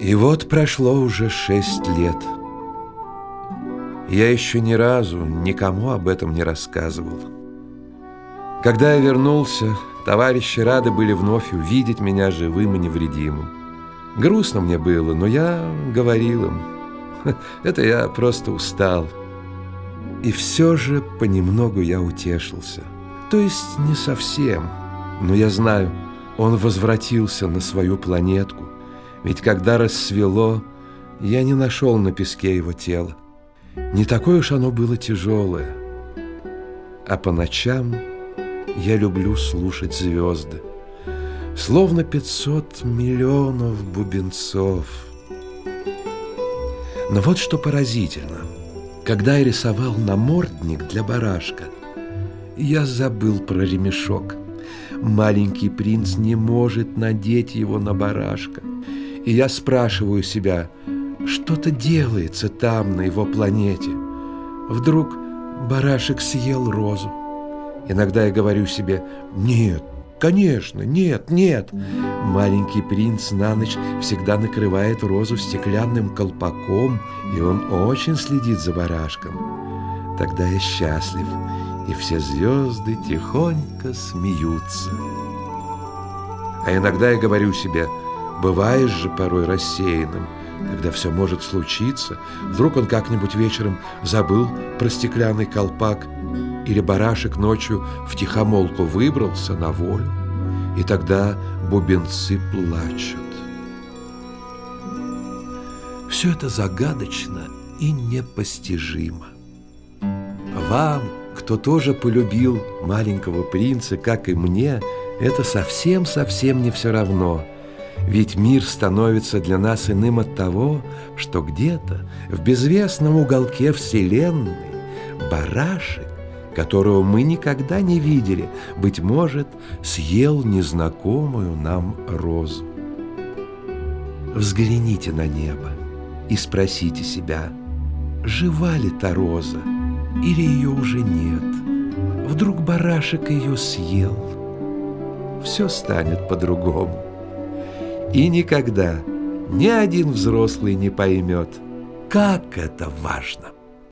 И вот прошло уже шесть лет. Я еще ни разу никому об этом не рассказывал. Когда я вернулся, товарищи рады были вновь увидеть меня живым и невредимым. Грустно мне было, но я говорил им, это я просто устал. И все же понемногу я утешился. То есть не совсем, но я знаю, он возвратился на свою планетку. Ведь когда рассвело, я не нашел на песке его тело. Не такое уж оно было тяжелое. А по ночам я люблю слушать звезды. Словно пятьсот миллионов бубенцов. Но вот что поразительно. Когда я рисовал намордник для барашка, я забыл про ремешок. Маленький принц не может надеть его на барашка. И я спрашиваю себя, что-то делается там, на его планете. Вдруг барашек съел розу. Иногда я говорю себе, нет, конечно, нет, нет. Маленький принц на ночь всегда накрывает розу стеклянным колпаком, и он очень следит за барашком. Тогда я счастлив, и все звезды тихонько смеются. А иногда я говорю себе, бываешь же порой рассеянным – когда все может случиться. Вдруг он как-нибудь вечером забыл про стеклянный колпак, или барашек ночью в тихомолку выбрался на волю, и тогда бубенцы плачут. Все это загадочно и непостижимо. Вам, кто тоже полюбил маленького принца, как и мне, это совсем-совсем не все равно – ведь мир становится для нас иным от того, что где-то в безвестном уголке Вселенной барашек, которого мы никогда не видели, быть может, съел незнакомую нам розу. Взгляните на небо и спросите себя, жива ли та роза или ее уже нет. Вдруг барашек ее съел. Все станет по-другому. И никогда ни один взрослый не поймет, как это важно.